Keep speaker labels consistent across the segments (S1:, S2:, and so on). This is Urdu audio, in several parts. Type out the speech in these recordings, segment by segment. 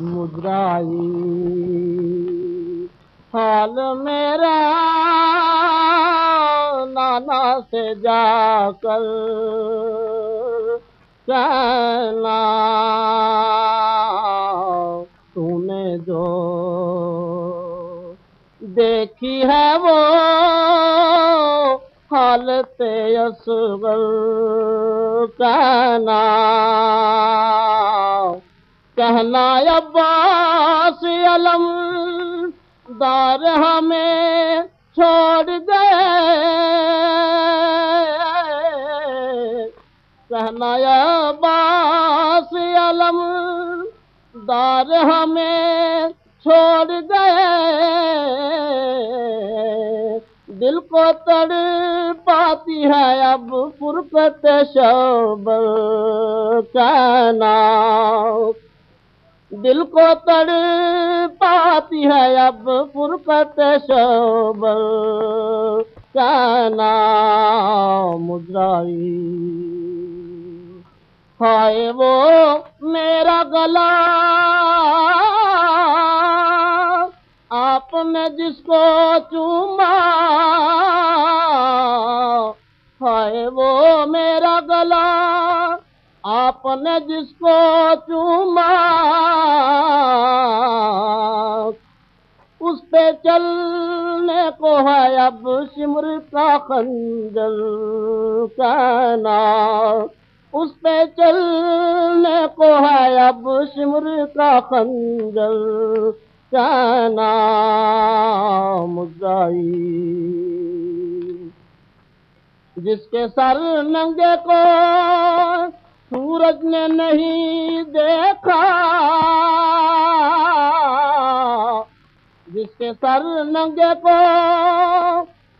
S1: مدرائی۔ حال میرا نانا سے جا کر کہنا تو نے جو دیکھی ہے وہ حالت اصغر، کہنا کہنا عباس علم، دار ہمیں چھوڑ گئے کہنا عباس علم، دار ہمیں چھوڑ گئے دل کو تڑ پاتی ہے اب فرقت شب کہنا دل کو تڑ پاتی ہے اب فرقت شب کہنا مدرائی ہائے وہ میرا گلا۔ آپ نے جس کو چوما۔ ہائے وہ میرا گلا۔ آپ نے جس کو چوما، اس پہ چلنے کو ہے اب سمر کا خنجر کہنا اس پہ چلنے کو ہے اب سمر کا خنجر کہنا مدعی جس کے سر ننگے کو سورج نے نہیں دیکھا جس کے سر ننگے کو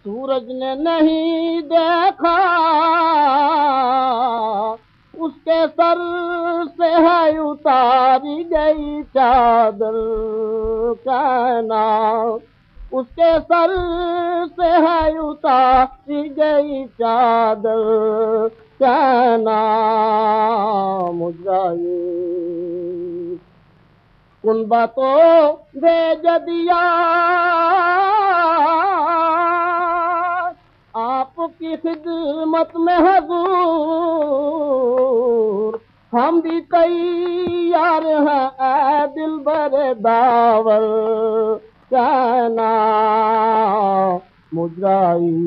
S1: سورج نے نہیں دیکھا، اس کے سر سے ہے اتاری گئی چادر کہنا اس کے سر سے ہے اتاری گئی چادر کہنا مجھے کن باتوں بھیج دیا آپ کی خدمت میں حضور۔ ہم بھی کئی یار ہیں، اے دل بر داور کہنا مجرائی